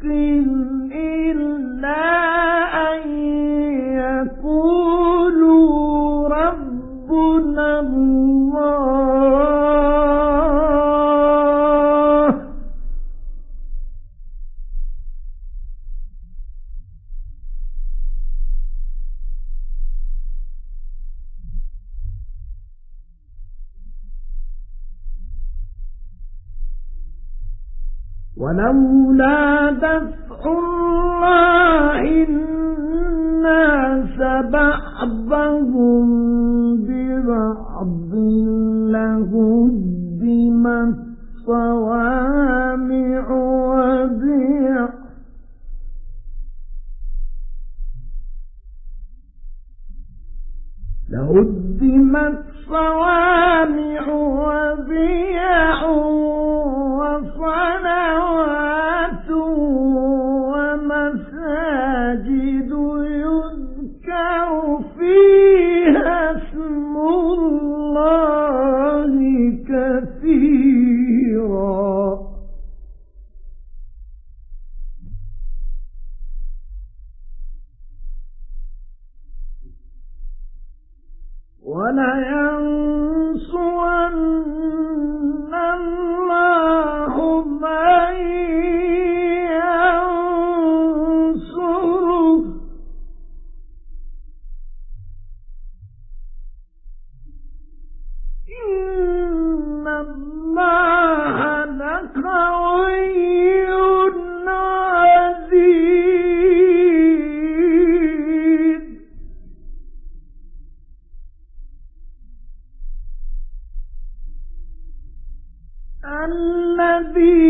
sin ولولا دفع الله الناس بعضهم ببعض لهدمت صوامع وبيع. لهدمت صوامع وبيع. الذي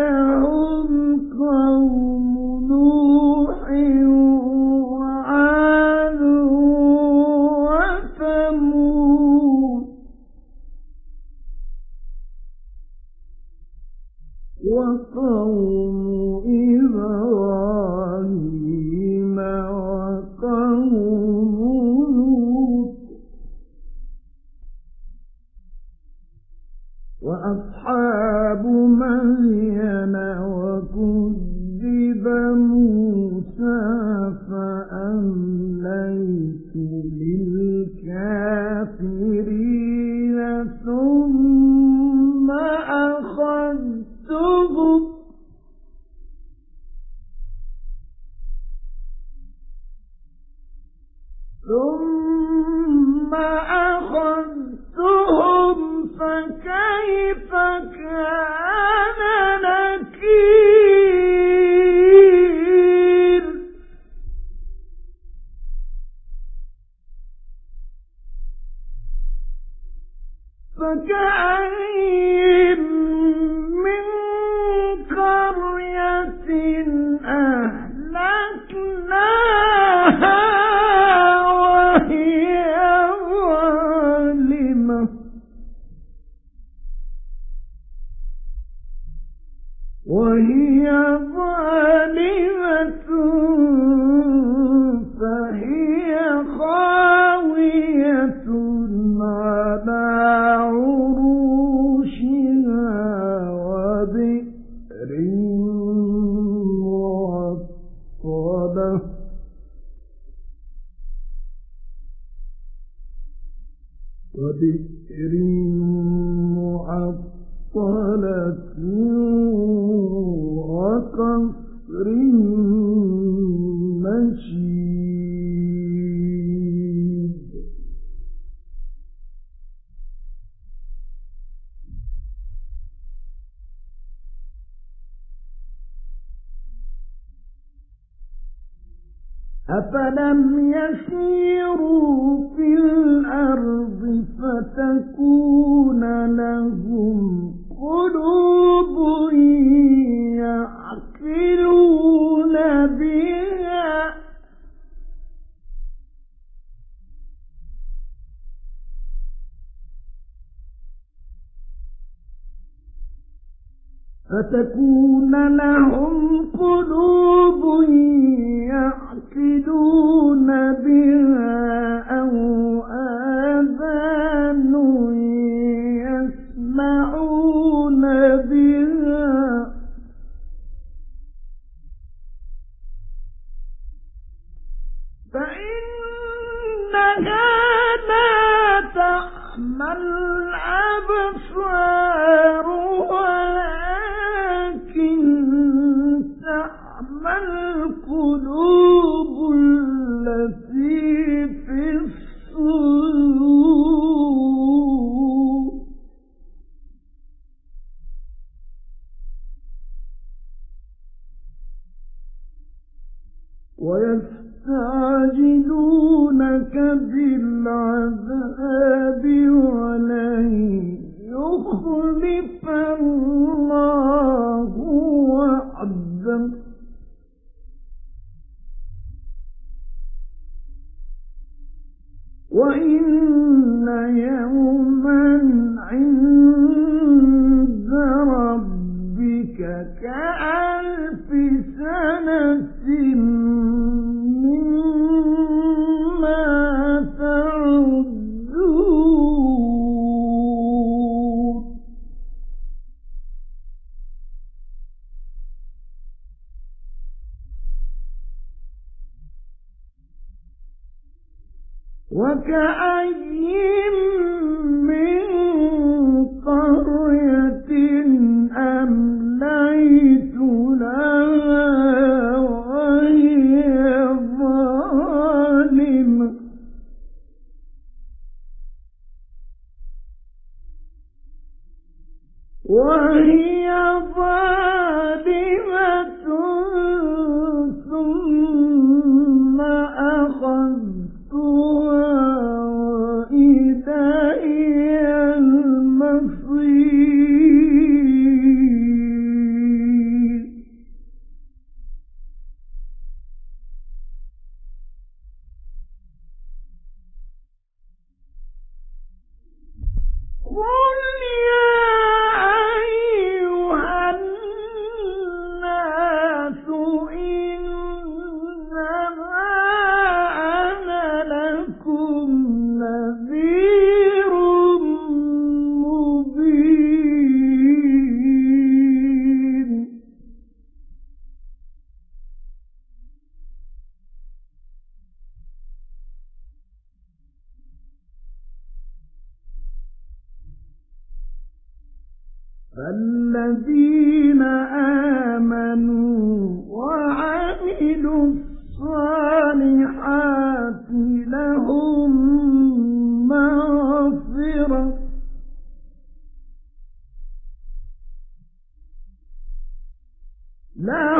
now. ثم أخذتهم فكيف كان نكير؟ فكأين من قرية آه أفلم يسيروا في الأرض فتكون لهم قلوب يعقلون بها فتكون لهم قلوب يعقلون بها أو بالعذاب Now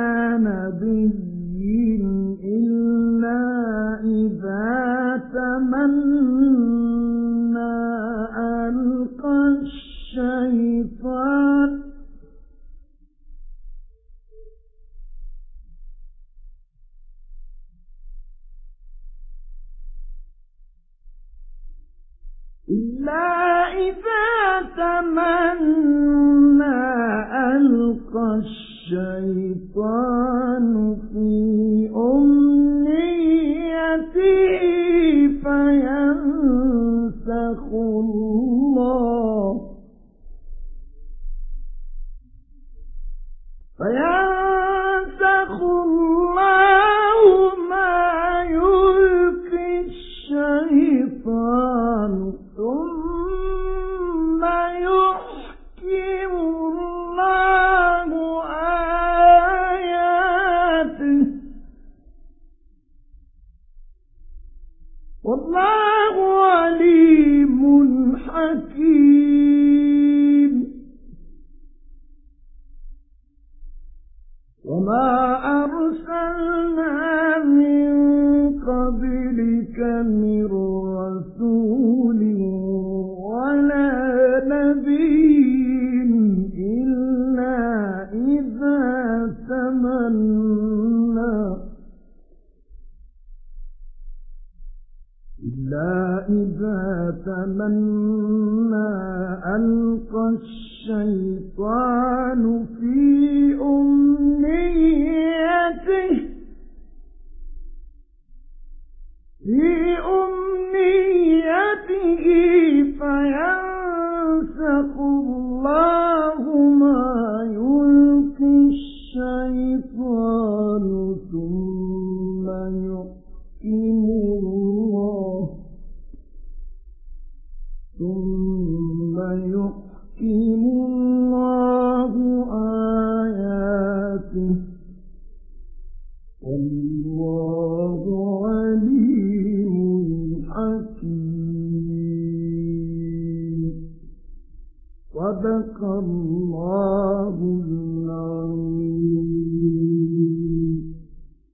الشيطان إِذَا تَمَنَّى أَلْقَى الشَّيْطَانُ فِي أُمْنِيَّتِهِ فِي أُمْنِيَّتِهِ فَيَنْسَقُ اللَّهُ مَا يُلْقِي الشَّيْطَانُ ثُمَّ يُحْكِمُ في